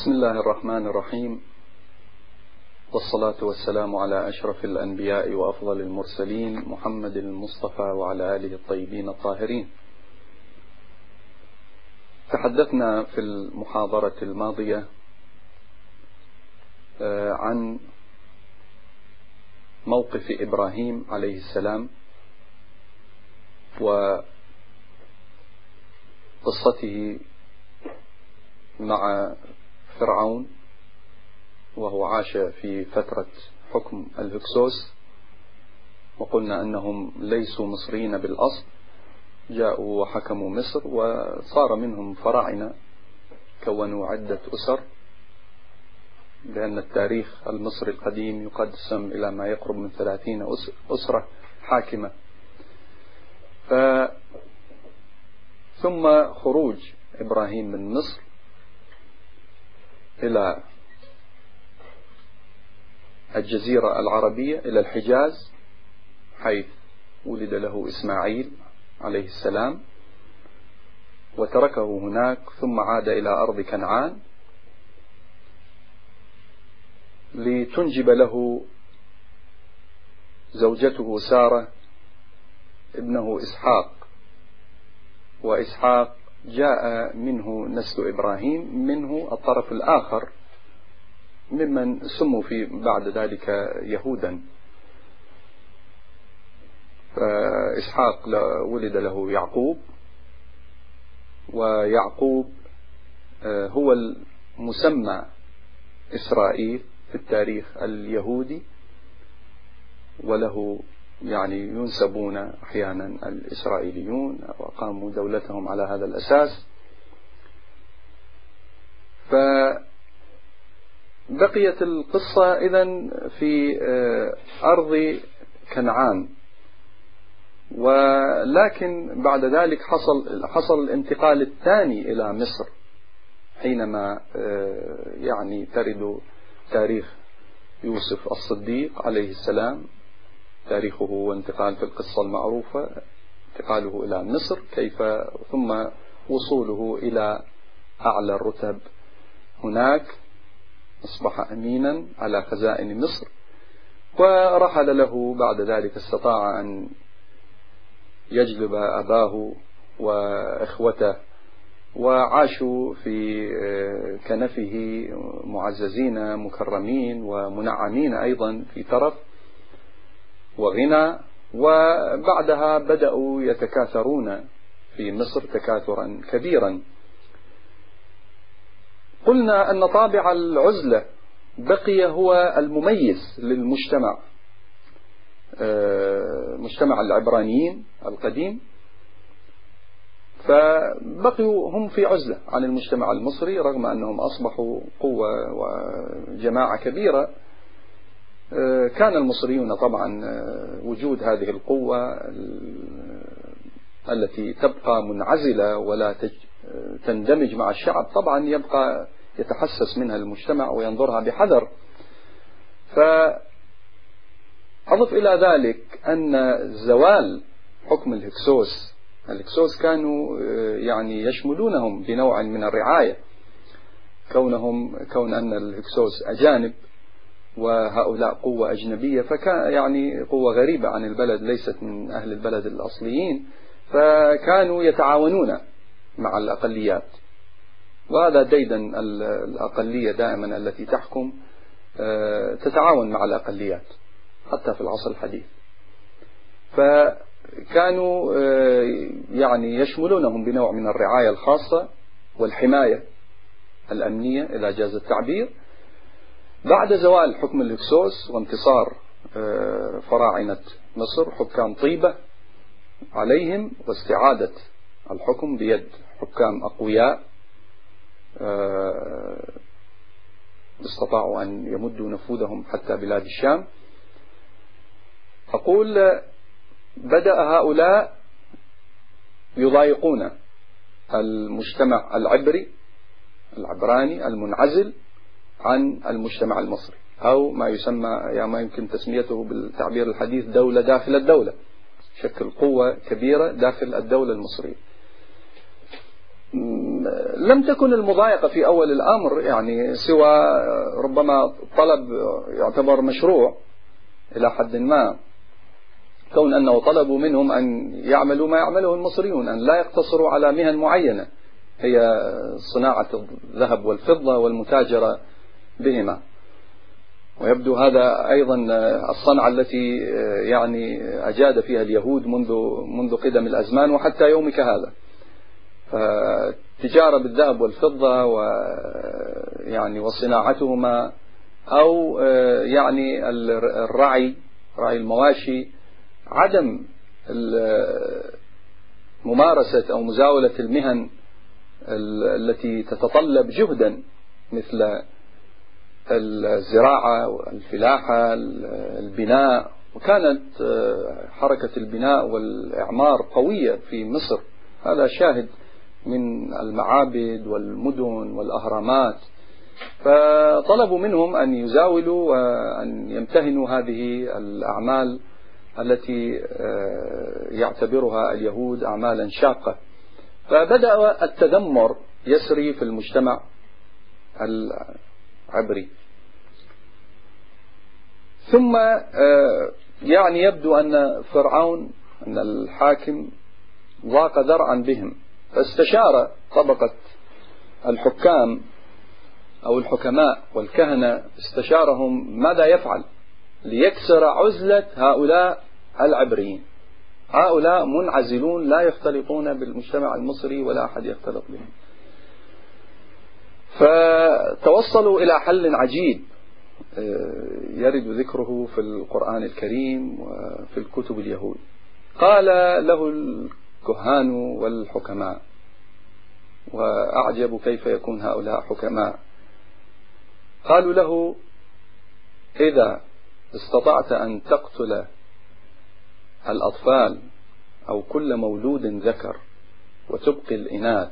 بسم الله الرحمن الرحيم. والصلاة والسلام على أشرف الأنبياء وأفضل المرسلين محمد المصطفى وعلى آله الطيبين الطاهرين. تحدثنا في المحاضرة الماضية آه، عن موقف إبراهيم عليه السلام وقصته مع فرعون وهو عاش في فترة حكم الهكسوس وقلنا أنهم ليسوا مصريين بالأصل جاءوا وحكموا مصر وصار منهم فراعنة كونوا عدة أسر لأن التاريخ المصري القديم يقسم إلى ما يقرب من ثلاثين أسرة حاكمة. ف ثم خروج إبراهيم من مصر إلى الجزيرة العربية إلى الحجاز حيث ولد له إسماعيل عليه السلام وتركه هناك ثم عاد إلى أرض كنعان لتنجب له زوجته سارة ابنه إسحاق وإسحاق جاء منه نسل إبراهيم منه الطرف الآخر ممن سموا في بعد ذلك يهودا. فإسحاق ولد له يعقوب ويعقوب آه، هو المسمى إسرائيل في التاريخ اليهودي وله يعني ينسبون أحيانا الإسرائيليون وقاموا دولتهم على هذا الأساس. فبقيت القصة إذا في آه، أرض كنعان. ولكن بعد ذلك حصل حصل الانتقال الثاني إلى مصر حينما آه، يعني ترد تاريخ يوسف الصديق عليه السلام. تاريخه وانتقال في القصة المعروفة انتقاله إلى مصر كيف ثم وصوله إلى أعلى الرتب. هناك أصبح أمينا على خزائن مصر ورحل له بعد ذلك استطاع أن يجلب أباه وإخوته وعاشوا في كنفه معززين مكرمين ومنعمين أيضا في ترف وغنى وبعدها بدأوا يتكاثرون في مصر تكاثرا كبيرا. قلنا أن طابع العزلة بقي هو المميز للمجتمع. آه، مجتمع العبرانيين القديم. فبقيوا هم في عزلة عن المجتمع المصري رغم أنهم أصبحوا قوة وجماعة كبيرة. كان المصريون طبعا آه، وجود هذه القوة التي تبقى منعزلة ولا تندمج مع الشعب طبعا يبقى يتحسس منها المجتمع وينظرها بحذر. فأضف إلى ذلك أن زوال حكم الهكسوس الهكسوس كانوا آه، يعني يشملونهم بنوع من الرعاية كونهم كون أن الهكسوس أجانب وهؤلاء قوة أجنبية فكان يعني قوة غريبة عن البلد ليست من أهل البلد الأصليين فكانوا يتعاونون مع الأقليات. وهذا ديدا الأقلية دائما التي تحكم آه، تتعاون مع الأقليات حتى في العصر الحديث. فكانوا آه، يعني يشملونهم بنوع من الرعاية الخاصة والحماية الأمنية إذا جاز التعبير بعد زوال حكم الهكسوس وانتصار آه، فراعنة مصر حكام طيبة عليهم واستعادة الحكم بيد حكام أقوياء آه، استطاعوا أن يمدوا نفوذهم حتى بلاد الشام. أقول بدأ هؤلاء يضايقون المجتمع العبري العبراني المنعزل عن المجتمع المصري أو ما يسمى يعني ما يمكن تسميته بالتعبير الحديث دولة داخل الدولة. شكل قوة كبيرة داخل الدولة المصرية. لم تكن المضايقة في أول الأمر يعني سوى ربما طلب يعتبر مشروع إلى حد ما. كون أنه طلبوا منهم أن يعملوا ما يعمله المصريون أن لا يقتصروا على مهن معينة. هي صناعة الذهب والفضة والمتاجرة بهما. ويبدو هذا أيضا الصنعة التي يعني أجاد فيها اليهود منذ منذ قدم الأزمان وحتى يومك هذا. فالتجارة بالذهب والفضة ويعني وصناعتهما أو يعني الرعي رعي المواشي عدم ممارسة أو مزاولة المهن التي تتطلب جهدا مثل الزراعة والفلاحة البناء. وكانت حركة البناء والإعمار قوية في مصر. هذا شاهد من المعابد والمدن والأهرامات. فطلبوا منهم أن يزاولوا وأن يمتهنوا هذه الأعمال التي يعتبرها اليهود أعمالا شاقة. فبدأ التذمر يسري في المجتمع. العبري ثم يعني يبدو أن فرعون أن الحاكم ضاق ذرعا بهم فاستشار طبقة الحكام أو الحكماء والكهنة استشارهم ماذا يفعل؟ ليكسر عزلة هؤلاء العبريين. هؤلاء منعزلون لا يختلطون بالمجتمع المصري ولا أحد يختلط بهم. فتوصلوا إلى حل عجيب آه، يرد ذكره في القرآن الكريم وفي الكتب اليهود. قال له الكهان والحكماء وأعجب كيف يكون هؤلاء حكماء. قالوا له إذا استطعت أن تقتل الأطفال أو كل مولود ذكر وتبقي الإناث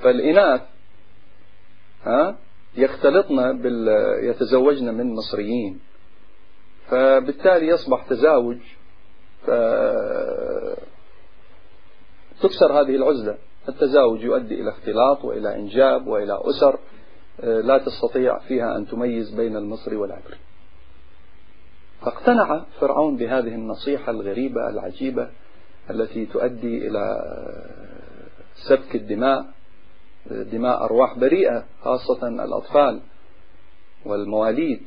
فالإناث ها؟ يختلطن بال يتزوجن من مصريين. فبالتالي يصبح تزاوج ف... تكسر هذه العزلة. التزاوج يؤدي إلى اختلاط وإلى إنجاب وإلى أسر لا تستطيع فيها أن تميز بين المصري والعبري فاقتنع فرعون بهذه النصيحة الغريبة العجيبة التي تؤدي إلى سفك الدماء. دماء أرواح بريئة خاصة الأطفال والمواليد.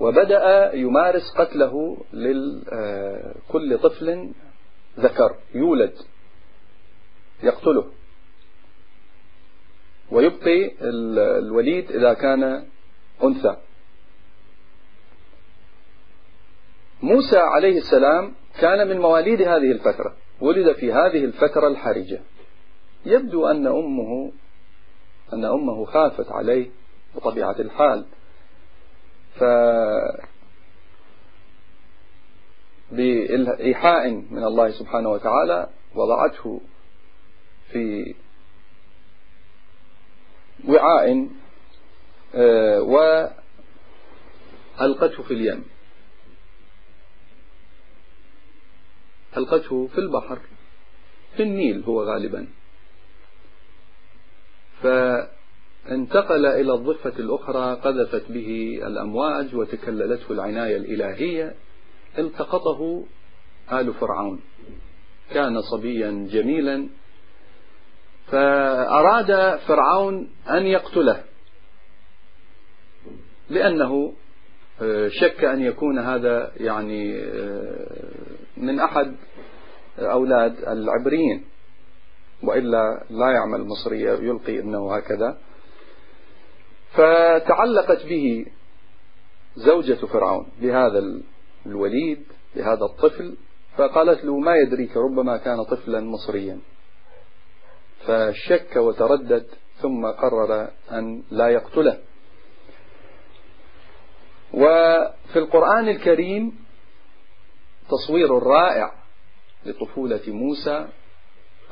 وبدأ يمارس قتله لكل طفل ذكر يولد يقتله. ويبقي الوليد إذا كان أنثى. موسى عليه السلام كان من مواليد هذه الفترة ولد في هذه الفترة الحرجة. يبدو أن أمه أن أمه خافت عليه بطبيعة الحال. ف بإيحاء من الله سبحانه وتعالى وضعته في وعاء آه، وألقته في اليم. ألقته في البحر في النيل هو غالبا. فانتقل إلى الضفة الأخرى قذفت به الأمواج وتكللته العناية الإلهية التقطه آل فرعون. كان صبيا جميلا فأراد فرعون أن يقتله لأنه آه، شك أن يكون هذا يعني آه، من أحد أولاد العبريين. وإلا لا يعمل مصري يلقي ابنه هكذا. فتعلقت به زوجة فرعون بهذا الوليد بهذا الطفل. فقالت له ما يدريك ربما كان طفلا مصريا. فشك وتردد ثم قرر أن لا يقتله. وفي القرآن الكريم تصوير رائع لطفولة موسى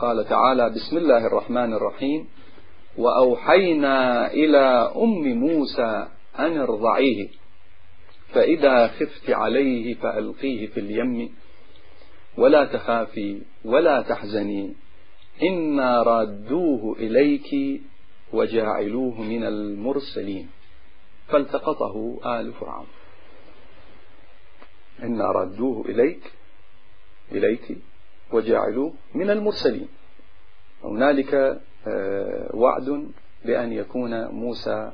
قال تعالى بسم الله الرحمن الرحيم وأوحينا إلى أم موسى أن ارضعيه فإذا خفت عليه فألقيه في اليم ولا تخافي ولا تحزني إنا رادوه إليك وجاعلوه من المرسلين فالتقطه آل فرعون إنا ردوه إليك إليك وجعلوه من المرسلين. هنالك آه، وعد بأن يكون موسى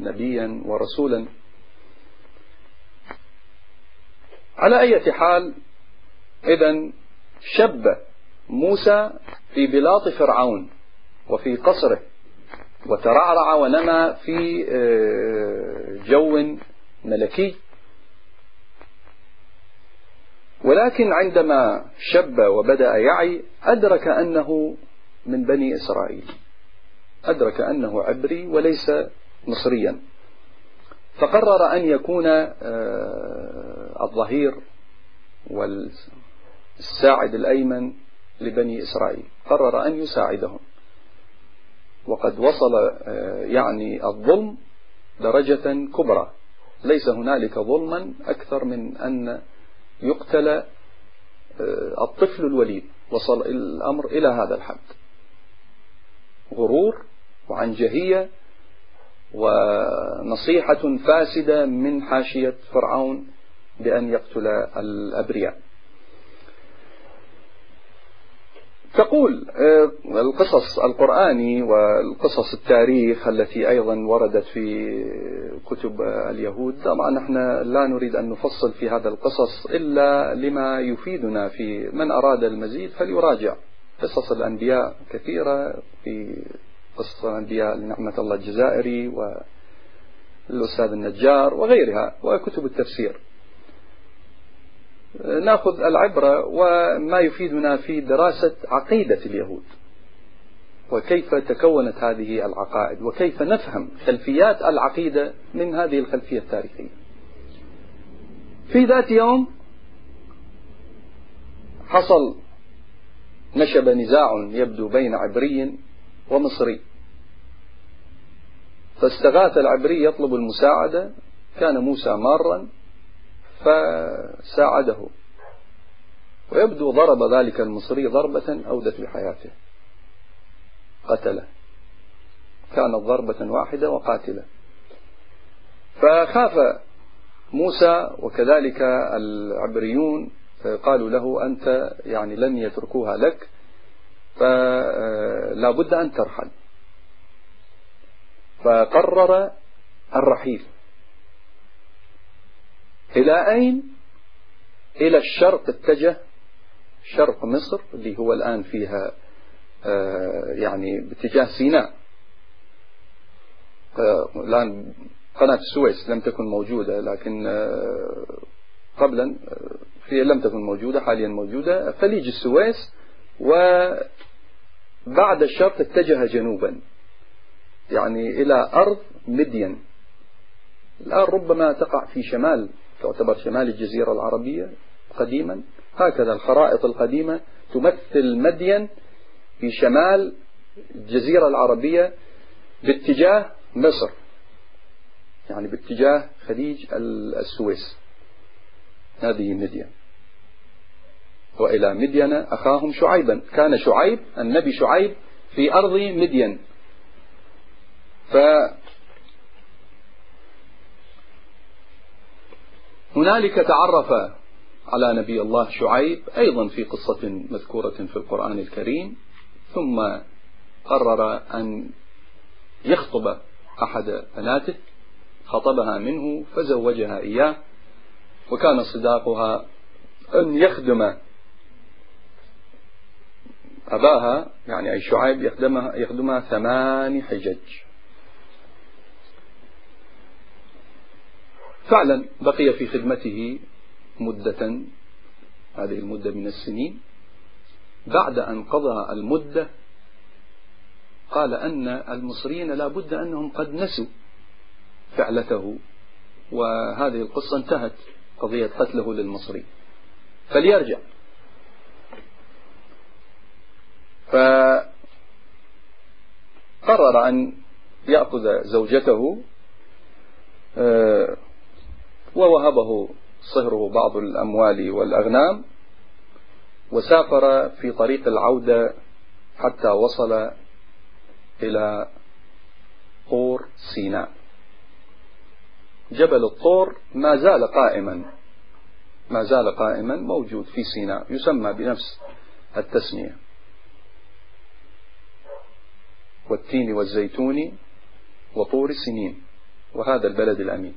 نبيا ورسولا. على أي حال إذا شب موسى في بلاط فرعون وفي قصره وترعرع ونمى في آه، جو ملكي. ولكن عندما شب وبدأ يعي أدرك أنه من بني إسرائيل. أدرك أنه عبري وليس مصريا. فقرر أن يكون آه، الظهير والساعد الأيمن لبني إسرائيل. قرر أن يساعدهم. وقد وصل آه، يعني الظلم درجة كبرى. ليس هنالك ظلما أكثر من أن يقتل آه، الطفل الوليد. وصل الأمر إلى هذا الحد. غرور وعنجهية ونصيحة فاسدة من حاشية فرعون بأن يقتل الأبرياء. تقول آه، القصص القرآني والقصص التاريخ التي أيضا وردت في كتب اليهود طبعا نحن لا نريد أن نفصل في هذا القصص إلا لما يفيدنا في من أراد المزيد فليراجع قصص الأنبياء كثيرة في قصص الأنبياء لنعمة الله الجزائري والأستاذ النجار وغيرها وكتب التفسير. ناخذ العبرة وما يفيدنا في دراسة عقيدة اليهود. وكيف تكونت هذه العقائد؟ وكيف نفهم خلفيات العقيدة من هذه الخلفية التاريخية؟ في ذات يوم حصل نشب نزاع يبدو بين عبري ومصري. فاستغاث العبري يطلب المساعدة كان موسى مارا فساعده. ويبدو ضرب ذلك المصري ضربة أودت بحياته. قتله. كانت ضربة واحدة وقاتلة. فخاف موسى وكذلك العبريون قالوا له أنت يعني لن يتركوها لك فلا بد أن ترحل. فقرر الرحيل. إلى أين؟ إلى الشرق اتجه شرق مصر اللي هو الآن فيها آه، يعني باتجاه سيناء. آه، الآن قناة السويس لم تكن موجودة لكن آه، قبلا هي لم تكن موجودة حاليا موجودة. خليج السويس وبعد الشرق اتجه جنوبا يعني إلى أرض مدين. الآن ربما تقع في شمال تعتبر شمال الجزيرة العربية قديما. هكذا الخرائط القديمة تمثل مدين في شمال الجزيرة العربية باتجاه مصر يعني باتجاه خليج السويس. هذه مدين وإلى مدين أخاهم شعيبا. كان شعيب النبي شعيب في أرض مدين ف هنالك تعرف على نبي الله شعيب أيضا في قصة مذكورة في القرآن الكريم ثم قرر أن يخطب أحد بناته خطبها منه فزوجها إياه وكان صداقها أن يخدم أباها يعني أي شعيب يخدمها, يخدمها ثمان حجج. فعلا بقي في خدمته مدة هذه المدة من السنين. بعد أن قضى المدة قال أن المصريين لا بد أنهم قد نسوا فعلته وهذه القصة انتهت قضية قتله للمصري. فليرجع. فقرر أن يأخذ زوجته آه، ووهبه صهره بعض الأموال والأغنام وسافر في طريق العودة حتى وصل إلى طور سيناء. جبل الطور ما زال قائما ما زال قائما موجود في سيناء يسمى بنفس التسمية. والتين والزيتون وطور سنين وهذا البلد الأمين.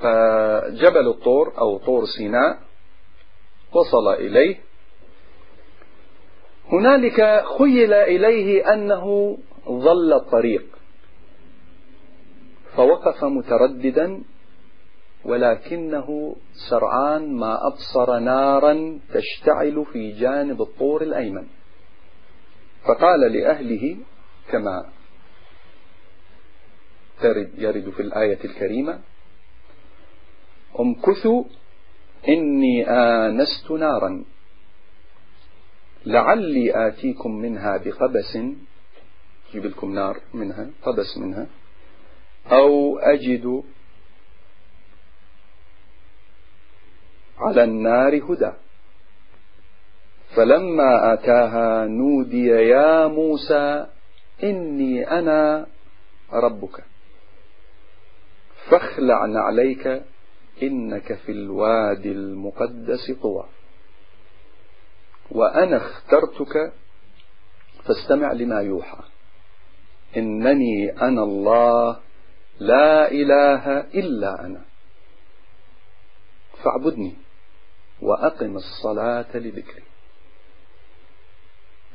فجبل الطور أو طور سيناء وصل إليه. هنالك خيل إليه أنه ظل الطريق فوقف مترددا ولكنه سرعان ما أبصر نارا تشتعل في جانب الطور الأيمن. فقال لأهله كما يرد في الآية الكريمة أمكثوا إني آنست نارا. لعلي آتيكم منها بقبس جيب لكم نار منها قبس منها. أو أجد على النار هدى. فلما أتاها نودي يا موسى إني أنا ربك. فاخلع نعليك إنك في الوادي المقدس طوى. وأنا اخترتك فاستمع لما يوحى. إنني أنا الله لا إله إلا أنا. فاعبدني وأقم الصلاة لذكري.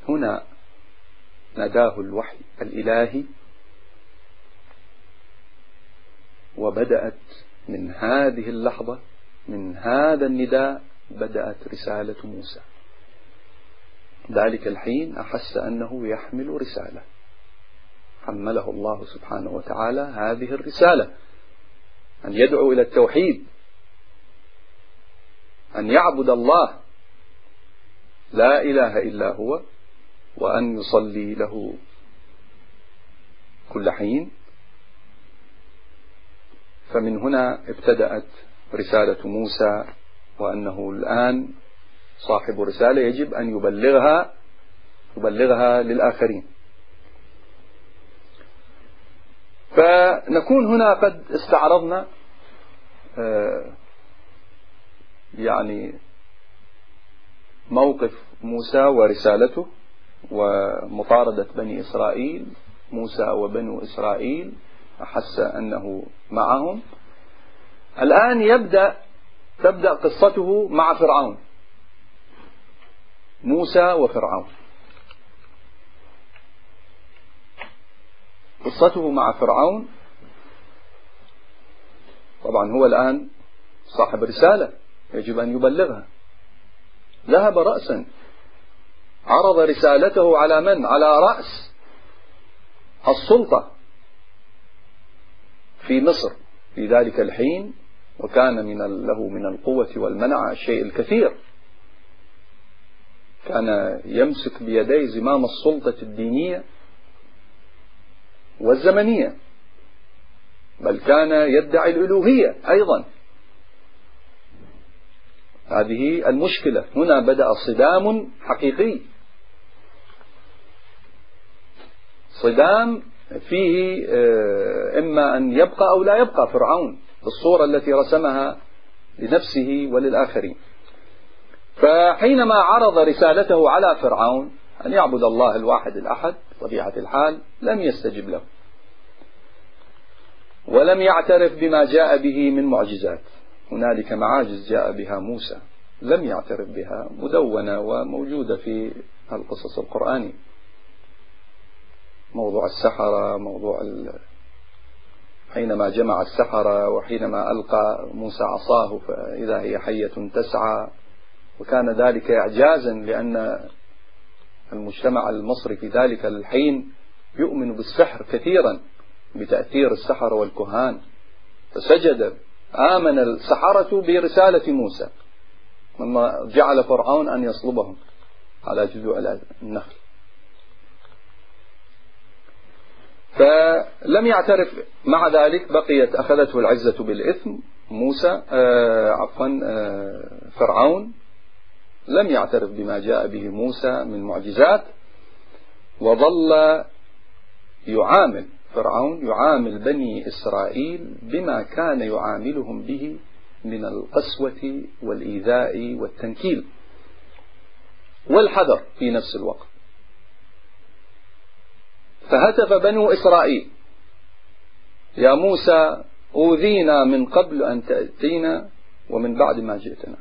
هنا ناداه الوحي الإلهي وبدأت من هذه اللحظة من هذا النداء بدأت رسالة موسى. ذلك الحين أحس أنه يحمل رسالة. حمله الله سبحانه وتعالى هذه الرسالة. أن يدعو إلى التوحيد. أن يعبد الله. لا إله إلا هو. وأن يصلي له كل حين. فمن هنا ابتدأت رسالة موسى وأنه الآن صاحب رسالة يجب أن يبلغها يبلغها للآخرين. فنكون هنا قد استعرضنا آه، يعني موقف موسى ورسالته ومطاردة بني إسرائيل موسى وبنو إسرائيل أحس أنه معهم. الآن يبدأ تبدأ قصته مع فرعون. موسى وفرعون. قصته مع فرعون طبعا هو الآن صاحب رسالة يجب أن يبلغها. ذهب رأسا عرض رسالته على من؟ على رأس السلطة. في مصر في ذلك الحين وكان من له من القوة والمنع الشيء الكثير كان يمسك بيديه زمام السلطة الدينية والزمنية بل كان يدعي الألوهية أيضا. هذه المشكلة. هنا بدأ صدام حقيقي. صدام فيه آه، إما أن يبقى أو لا يبقى فرعون بالصورة التي رسمها لنفسه وللآخرين. فحينما عرض رسالته على فرعون أن يعبد الله الواحد الأحد طبيعة الحال لم يستجب له. ولم يعترف بما جاء به من معجزات. هنالك معاجز جاء بها موسى لم يعترف بها مدونة وموجودة في القصص القرآني موضوع السحرة موضوع ال... حينما جمع السحرة وحينما ألقى موسى عصاه فإذا هي حية تسعى. وكان ذلك إعجازا لأن المجتمع المصري في ذلك الحين يؤمن بالسحر كثيرا بتأثير السحرة والكهان. فسجد آمن السحرة برسالة موسى لما جعل فرعون أن يصلبهم. على جذوع النخل. فلم يعترف مع ذلك بقيت أخذته العزة بالإثم. موسى آه عفوا آه فرعون لم يعترف بما جاء به موسى من معجزات وظل يعامل فرعون يعامل بني إسرائيل بما كان يعاملهم به من القسوة والإيذاء والتنكيل والحذر في نفس الوقت. فهتف بنو إسرائيل. يا موسى أوذينا من قبل أن تأتينا ومن بعد ما جئتنا.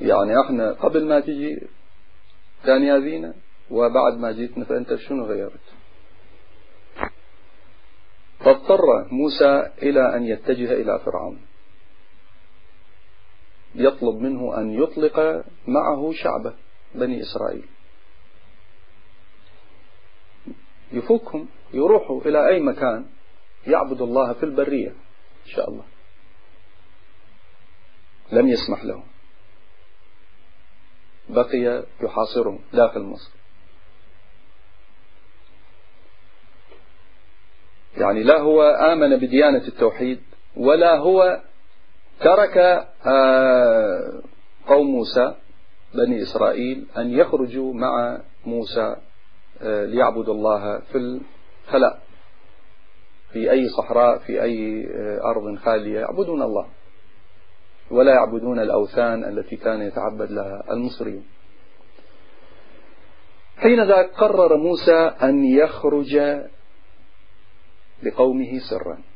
يعني إحنا قبل ما تجي كان يأذينا وبعد ما جيتنا فأنت شنو غيرت؟ فاضطر موسى إلى أن يتجه إلى فرعون. يطلب منه أن يطلق معه شعبه بني إسرائيل. يفكهم يروحوا إلى أي مكان يعبد الله في البرية إن شاء الله. لم يسمح لهم. بقي يحاصرهم داخل مصر. يعني لا هو آمن بديانة التوحيد ولا هو ترك آه، قوم موسى بني إسرائيل أن يخرجوا مع موسى آه، ليعبدوا الله في الخلاء. في أي صحراء في أي آه، أرض خالية يعبدون الله. ولا يعبدون الأوثان التي كان يتعبد لها المصريون. حين ذاك قرر موسى أن يخرج لقومه سرا.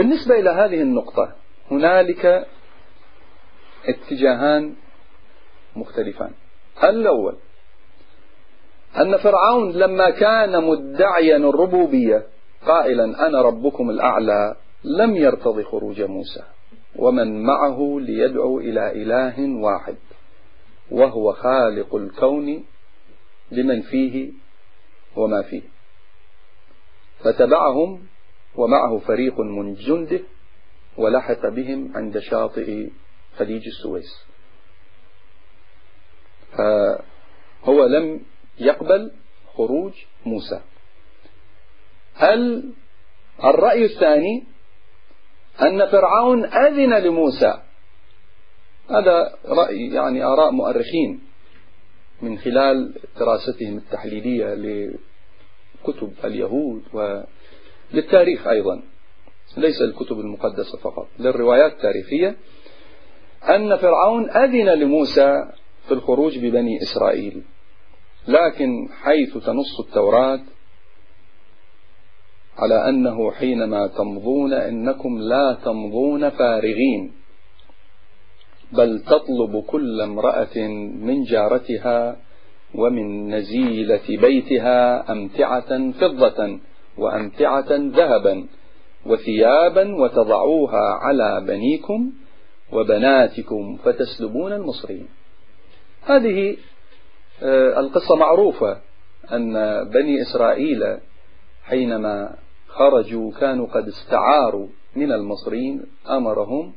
بالنسبة إلى هذه النقطة هنالك اتجاهان مختلفان. الأول أن فرعون لما كان مدعيا الربوبية قائلا أنا ربكم الأعلى لم يرتضي خروج موسى ومن معه ليدعو إلى إله واحد وهو خالق الكون بمن فيه وما فيه. فتبعهم ومعه فريق من جنده ولحق بهم عند شاطئ خليج السويس. فهو لم يقبل خروج موسى. الرأي الثاني أن فرعون أذن لموسى؟ هذا رأي يعني آراء مؤرخين من خلال دراستهم التحليلية لكتب اليهود وللتاريخ أيضا. ليس الكتب المقدسة فقط للروايات التاريخية. أن فرعون أذن لموسى في الخروج ببني إسرائيل لكن حيث تنص التوراة على أنه حينما تمضون إنكم لا تمضون فارغين بل تطلب كل امرأة من جارتها ومن نزيلة بيتها أمتعة فضة. وأمتعة ذهبا وثيابا وتضعوها على بنيكم وبناتكم فتسلبون المصريين. هذه آه، القصة معروفة أن بني إسرائيل حينما خرجوا كانوا قد استعاروا من المصريين أمرهم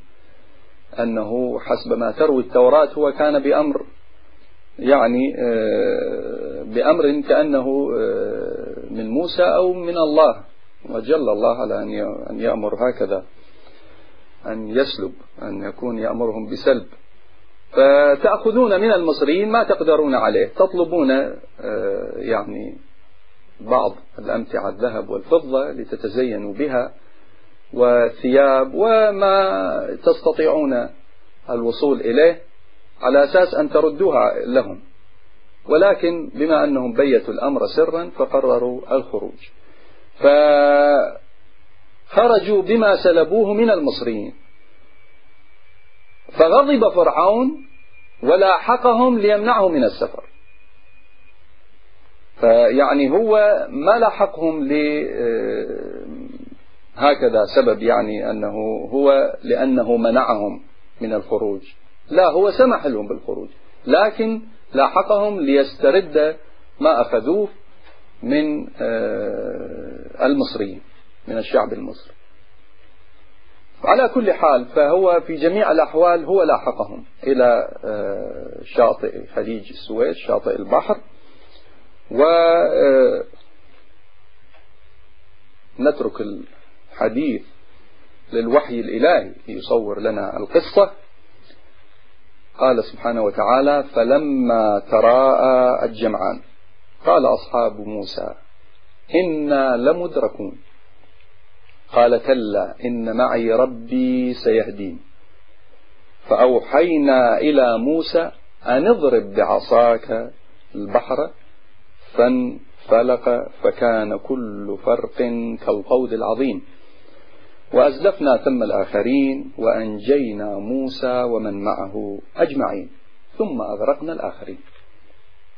أنه حسب ما تروي التوراة هو كان بأمر يعني آه، بأمر كأنه آه، من موسى أو من الله. وجل الله على أن يأمر هكذا. أن يسلب أن يكون يأمرهم بسلب. فتأخذون من المصريين ما تقدرون عليه. تطلبون آه، يعني بعض الأمتعة الذهب والفضة لتتزينوا بها وثياب وما تستطيعون الوصول إليه على أساس أن تردوها لهم. ولكن بما أنهم بيتوا الأمر سرا فقرروا الخروج. فخرجوا بما سلبوه من المصريين. فغضب فرعون ولاحقهم ليمنعهم من السفر. فيعني هو ما لاحقهم آه، هكذا سبب يعني أنه هو لأنه منعهم من الخروج. لا هو سمح لهم بالخروج. لكن لاحقهم ليسترد ما أخذوه من آه، المصريين من الشعب المصري. على كل حال فهو في جميع الأحوال هو لاحقهم إلى آه، شاطئ خليج السويس شاطئ البحر. و آه، نترك حديث للوحي الإلهي يصور لنا القصة. قال سبحانه وتعالى فلما تراءى الجمعان. قال أصحاب موسى إنا لمدركون. قال كلا إن معي ربي سيهدين. فأوحينا إلى موسى أن اضرب بعصاك البحر فانفلق فكان كل فرق كالقود العظيم. وأزلفنا ثم الآخرين وأنجينا موسى ومن معه أجمعين ثم أغرقنا الآخرين.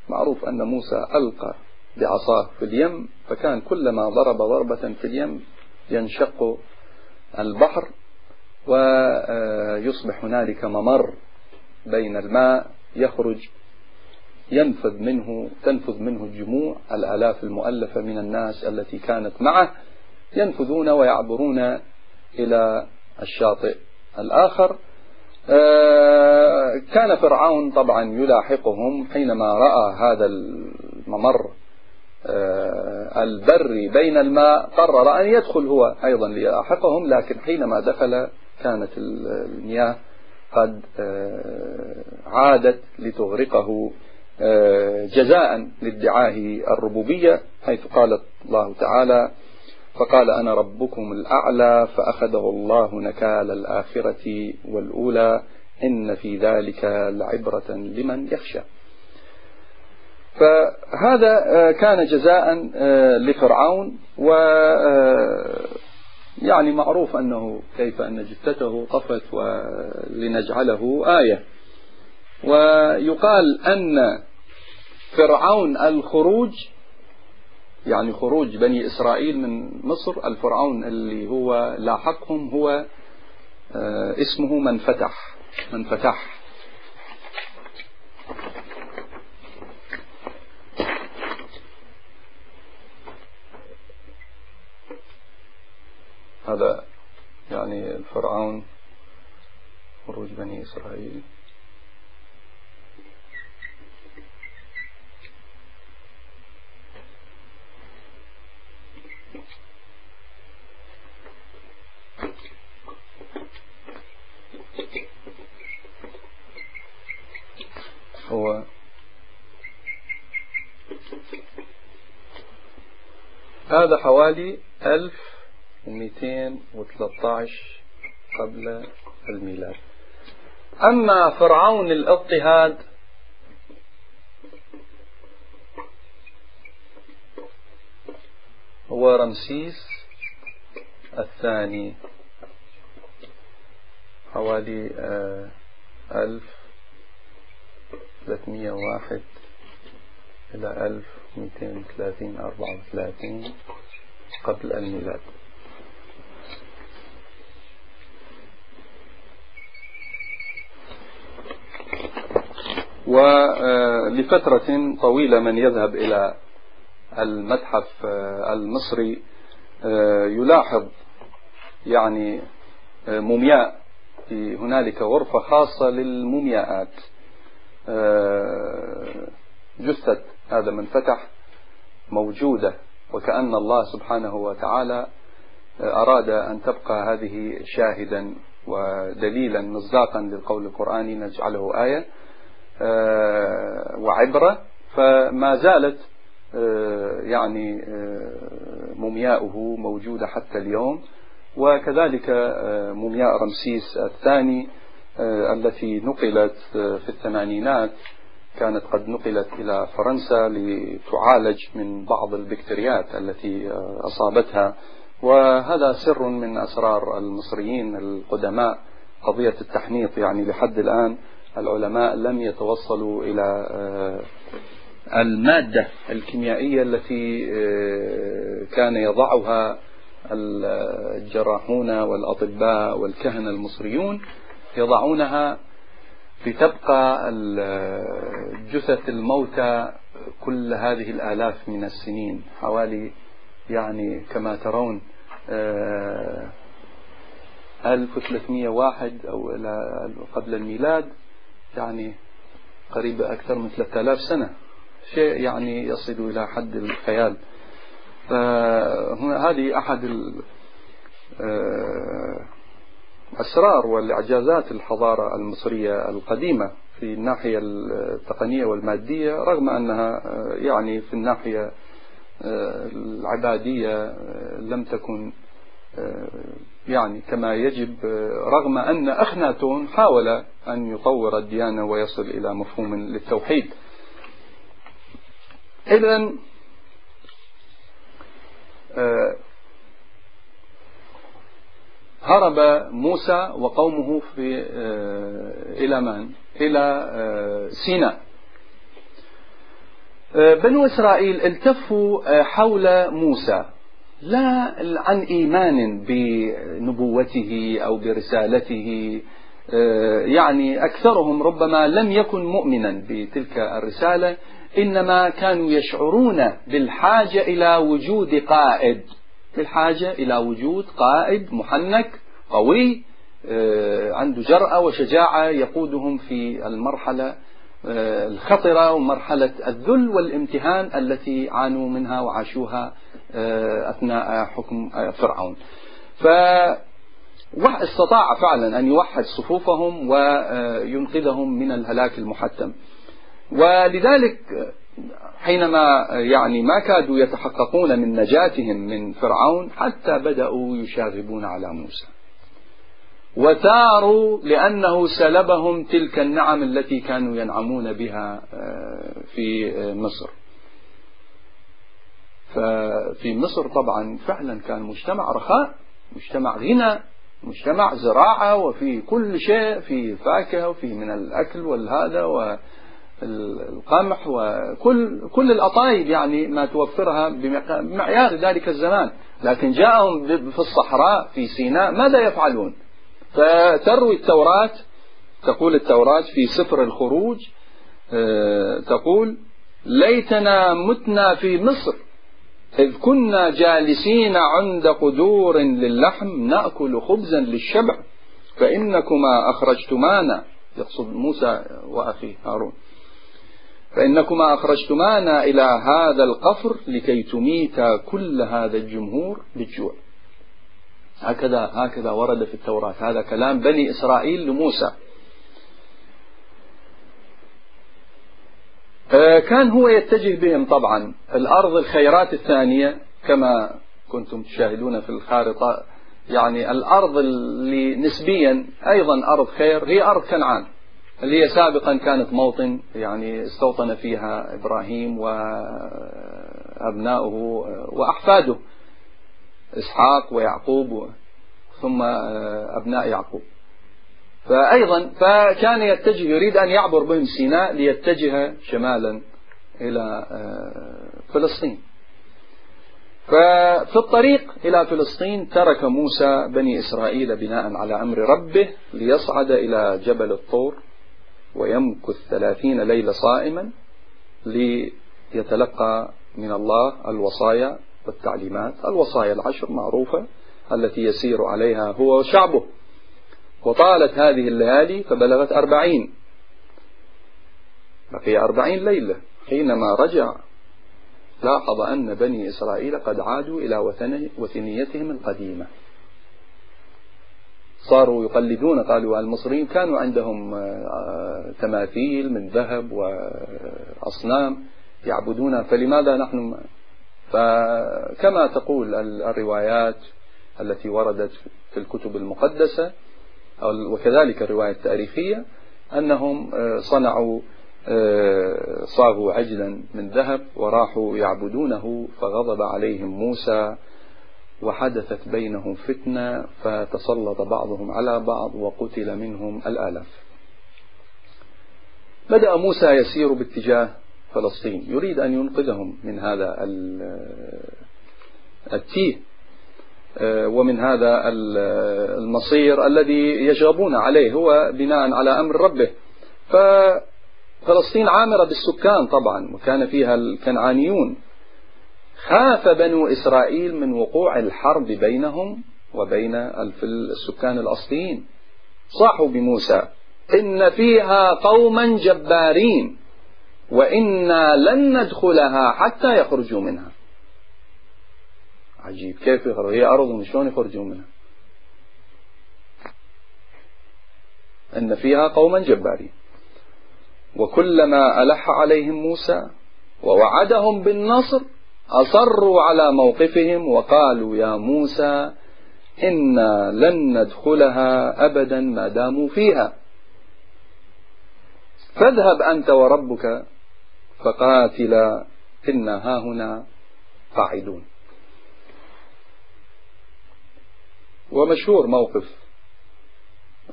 معروف أن موسى ألقى بعصاه في اليم فكان كلما ضرب ضربة في اليم ينشق البحر ويصبح هنالك ممر بين الماء يخرج ينفذ منه تنفذ منه الجموع الآلاف المؤلفة من الناس التي كانت معه ينفذون ويعبرون إلى الشاطئ. الآخر آه، كان فرعون طبعا يلاحقهم حينما رأى هذا الممر آه، البري بين الماء قرر أن يدخل هو أيضا ليلاحقهم لكن حينما دخل كانت المياه قد آه، عادت لتغرقه جزاء لادعائه الربوبية حيث قال الله تعالى فقال أنا ربكم الأعلى فأخذه الله نكال الآخرة والأولى إن في ذلك لعبرة لمن يخشى. فهذا آه، كان جزاء آه، لفرعون و يعني معروف أنه كيف أن جثته طفت ولنجعله آية. ويقال أن فرعون الخروج يعني خروج بني إسرائيل من مصر الفرعون اللي هو لاحقهم هو آه، اسمه من فتح من فتح. هذا يعني الفرعون خروج بني إسرائيل. هو هذا حوالي ألف ومئتين وثلاثة قبل الميلاد. أما فرعون الإضطهاد هو رمسيس الثاني. حوالي آه، ألف ثلاثمية واحد إلى ألف مئتين وثلاثين أربعة وثلاثين قبل الميلاد. ولفترة طويلة من يذهب إلى المتحف آه، المصري آه، يلاحظ يعني آه، مومياء في هنالك غرفة خاصة للمومياءات. جثة هذا من فتح موجودة وكأن الله سبحانه وتعالى أراد أن تبقى هذه شاهدا ودليلا مصداقا للقول القرآني نجعله آية وعبرة. فما زالت يعني آه، مومياؤه موجودة حتى اليوم. وكذلك مومياء رمسيس الثاني التي نقلت في الثمانينات كانت قد نقلت إلى فرنسا لتعالج من بعض البكتيريات التي أصابتها. وهذا سر من أسرار المصريين القدماء. قضية التحنيط يعني لحد الآن العلماء لم يتوصلوا إلى آه، المادة الكيميائية التي آه، كان يضعها الجراحون والأطباء والكهنة المصريون يضعونها لتبقى جثث الموتى كل هذه الآلاف من السنين حوالي يعني كما ترون 1301 آه، أو قبل الميلاد يعني قريبة أكثر من 3000 سنة. شيء يعني يصل إلى حد الخيال. فهنا هذه أحد أسرار والإعجازات الحضارة المصرية القديمة في الناحية التقنية والمادية رغم أنها يعني في الناحية العبادية لم تكن يعني كما يجب رغم أن أخناتون حاول أن يطور الديانة ويصل إلى مفهوم للتوحيد. إذا هرب موسى وقومه في إلى من؟ إلى سيناء بنو إسرائيل التفوا حول موسى لا عن إيمان بنبوته أو برسالته يعني أكثرهم ربما لم يكن مؤمنا بتلك الرسالة إنما كانوا يشعرون بالحاجة إلى وجود قائد. بالحاجة إلى وجود قائد محنك قوي عنده جرأة وشجاعة يقودهم في المرحلة الخطرة ومرحلة الذل والامتهان التي عانوا منها وعاشوها أثناء حكم فرعون. ف استطاع فعلا أن يوحد صفوفهم وينقذهم من الهلاك المحتم. ولذلك حينما يعني ما كادوا يتحققون من نجاتهم من فرعون حتى بدأوا يشاغبون على موسى. وثاروا لأنه سلبهم تلك النعم التي كانوا ينعمون بها في مصر. ففي مصر طبعا فعلا كان مجتمع رخاء مجتمع غنى مجتمع زراعة وفي كل شيء في فاكهة وفي من الأكل والهذا والقمح وكل كل الأطايب يعني ما توفرها بمعيار ذلك الزمان. لكن جاءهم في الصحراء في سيناء ماذا يفعلون؟ فتروي التوراة تقول التوراة في سفر الخروج آه، تقول ليتنا متنا في مصر إذ كنا جالسين عند قدور للحم نأكل خبزا للشبع فإنكما أخرجتمانا يقصد موسى وأخيه هارون. فإنكما أخرجتمانا إلى هذا القفر لكي تميتا كل هذا الجمهور بالجوع. هكذا هكذا ورد في التوراة. هذا كلام بني إسرائيل لموسى. آه، كان هو يتجه بهم طبعا. الأرض الخيرات الثانية كما كنتم تشاهدون في الخارطة يعني الأرض اللي نسبيا أيضا أرض خير هي أرض كنعان. اللي هي سابقا كانت موطن يعني استوطن فيها إبراهيم وأبناؤه وأحفاده إسحاق ويعقوب ثم أبناء يعقوب. فأيضا فكان يتجه يريد أن يعبر بهم سيناء ليتجه شمالا إلى فلسطين. ففي الطريق إلى فلسطين ترك موسى بني إسرائيل بناء على أمر ربه ليصعد إلى جبل الطور. ويمكث ثلاثين ليلة صائما ليتلقى من الله الوصايا والتعليمات. الوصايا العشر معروفة التي يسير عليها هو وشعبه. وطالت هذه الليالي فبلغت أربعين. بقي أربعين ليلة. حينما رجع لاحظ أن بني إسرائيل قد عادوا إلى وثنيتهم القديمة. صاروا يقلدون قالوا المصريين كانوا عندهم آه، تماثيل من ذهب وأصنام يعبدونها فلماذا نحن فكما تقول الروايات التي وردت في الكتب المقدسة وكذلك الرواية التاريخية أنهم آه، صنعوا آه، صاغوا عجلا من ذهب وراحوا يعبدونه فغضب عليهم موسى وحدثت بينهم فتنة فتسلط بعضهم على بعض وقتل منهم الآلاف. بدأ موسى يسير باتجاه فلسطين يريد أن ينقذهم من هذا التيه ومن هذا المصير الذي يشغبون عليه هو بناء على أمر ربه. ففلسطين عامرة بالسكان طبعا وكان فيها الكنعانيون. خاف بنو إسرائيل من وقوع الحرب بينهم وبين السكان الأصليين. صاحوا بموسى إن فيها قوما جبارين وإنا لن ندخلها حتى يخرجوا منها. عجيب كيف يخرجوا هي أرض شلون يخرجوا منها؟ أن فيها قوما جبارين. وكلما ألح عليهم موسى ووعدهم بالنصر أصروا على موقفهم وقالوا يا موسى إنا لن ندخلها أبدا ما داموا فيها. فاذهب أنت وربك فقاتلا إنا هاهنا قاعدون. ومشهور موقف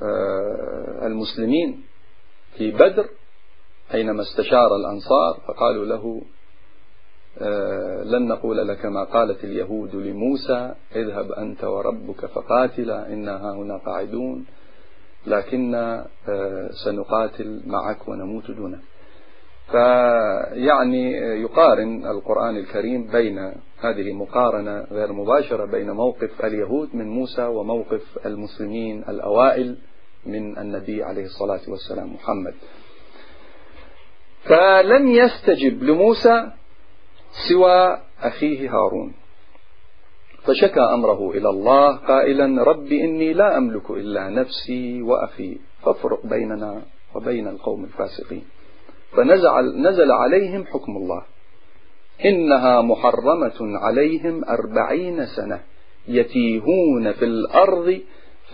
آه، المسلمين في بدر حينما استشار الأنصار فقالوا له لن نقول لك ما قالت اليهود لموسى اذهب أنت وربك فقاتلا إنا هنا قاعدون لكن آه، سنقاتل معك ونموت دونك فيعني يقارن القرآن الكريم بين هذه مقارنة غير مباشرة بين موقف اليهود من موسى وموقف المسلمين الأوائل من النبي عليه الصلاة والسلام محمد. فلم يستجب لموسى سوى أخيه هارون. فشكى أمره إلى الله قائلا رب إني لا أملك إلا نفسي وأخي فافرق بيننا وبين القوم الفاسقين. فنزل نزل عليهم حكم الله. إنها محرمة عليهم أربعين سنة يتيهون في الأرض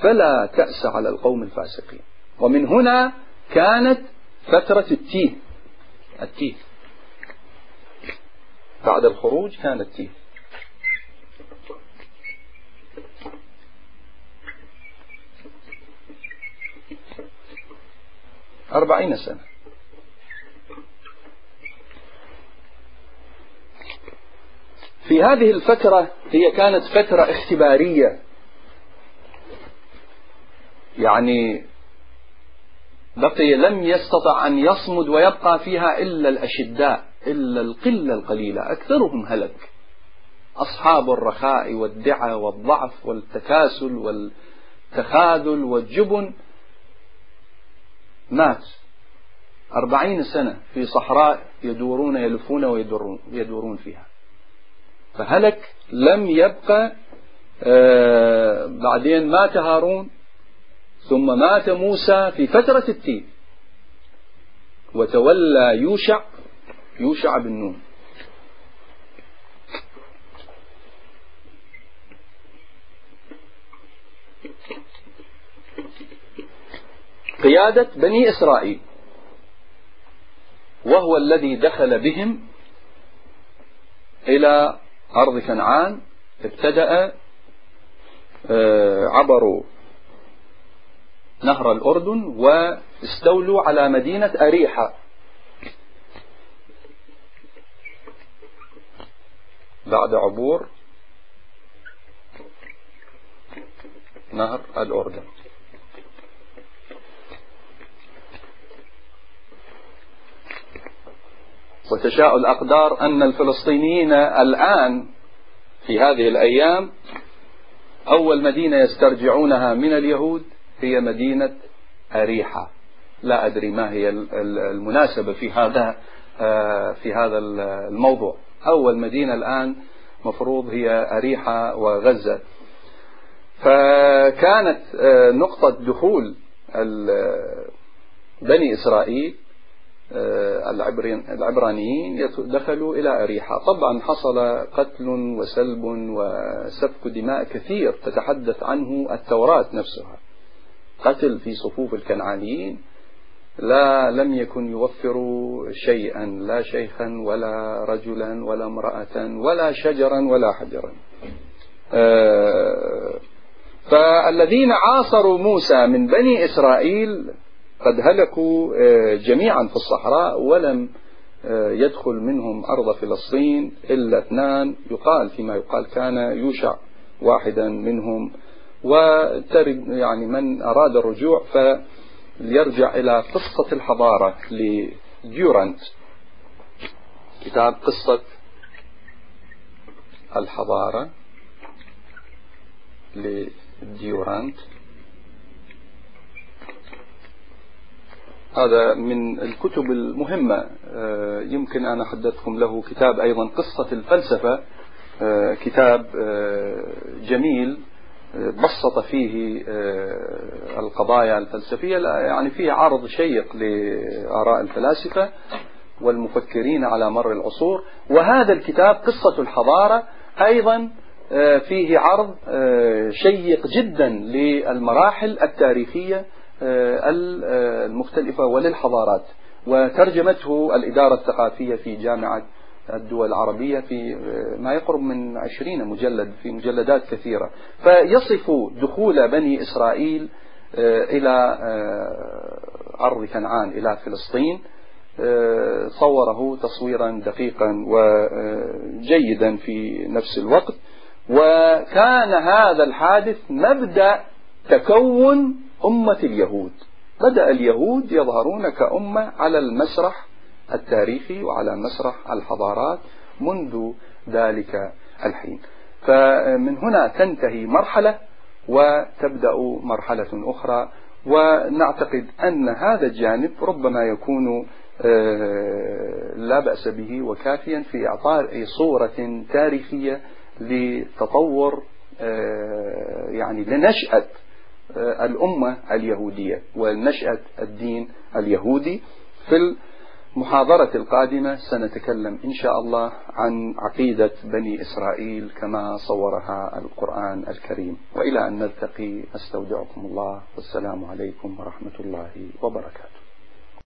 فلا تأس على القوم الفاسقين. ومن هنا كانت فترة التيه. التيه. بعد الخروج كان التيه أربعين سنة. في هذه الفترة هي كانت فترة اختبارية. يعني بقي لم يستطع أن يصمد ويبقى فيها إلا الأشداء. إلا القلة القليلة أكثرهم هلك. أصحاب الرخاء والدعة والضعف والتكاسل والتخاذل والجبن. مات. أربعين سنة في صحراء يدورون يلفون ويدورون يدورون فيها. فهلك. لم يبقى آه بعدين مات هارون. ثم مات موسى في فترة التين وتولى يوشع يوشع بن نون قيادة بني إسرائيل. وهو الذي دخل بهم إلى أرض كنعان ابتدأ آه، عبروا نهر الأردن واستولوا على مدينة أريحة. بعد عبور نهر الأردن. وتشاء الأقدار أن الفلسطينيين الآن في هذه الأيام أول مدينة يسترجعونها من اليهود هي مدينة أريحة. لا أدري ما هي المناسبة في هذا آه، في هذا الموضوع. أول مدينة الآن مفروض هي أريحة وغزة. فكانت آه، نقطة دخول بني إسرائيل آه، العبرانيين دخلوا إلى أريحة. طبعا حصل قتل وسلب وسفك دماء كثير تتحدث عنه التوراة نفسها. قتل في صفوف الكنعانيين لا لم يكن يوفر شيئا لا شيخا ولا رجلا ولا امرأة ولا شجرا ولا حجرا. آه، فالذين عاصروا موسى من بني إسرائيل قد هلكوا آه، جميعا في الصحراء ولم آه، يدخل منهم أرض فلسطين إلا اثنان. يقال فيما يقال كان يوشع واحدا منهم. وترد يعني من أراد الرجوع فليرجع إلى قصة الحضارة لديورانت. كتاب قصة الحضارة لديورانت. هذا من الكتب المهمة. آه، يمكن أن أحدثكم له كتاب أيضا قصة الفلسفة. آه، كتاب آه، جميل. بسط فيه القضايا الفلسفية. يعني فيه عرض شيق لآراء الفلاسفة والمفكرين على مر العصور. وهذا الكتاب قصة الحضارة أيضا فيه عرض شيق جدا للمراحل التاريخية المختلفة وللحضارات. وترجمته الإدارة الثقافية في جامعة الدول العربية في ما يقرب من عشرين مجلد في مجلدات كثيرة. فيصف دخول بني إسرائيل آه، إلى آه، أرض كنعان إلى فلسطين. آه، صوره تصويرا دقيقا وجيدا في نفس الوقت. وكان هذا الحادث مبدأ تكون أمة اليهود. بدأ اليهود يظهرون كأمة على المسرح التاريخي وعلى مسرح الحضارات منذ ذلك الحين. فمن هنا تنتهي مرحلة وتبدأ مرحلة أخرى ونعتقد أن هذا الجانب ربما يكون آه، لا بأس به وكافيا في إعطاء صورة تاريخية لتطور آه، يعني لنشأة آه، الأمة اليهودية ونشأة الدين اليهودي في المحاضرة القادمة سنتكلم إن شاء الله عن عقيدة بني إسرائيل كما صورها القرآن الكريم. وإلى أن نلتقي أستودعكم الله. والسلام عليكم ورحمة الله وبركاته.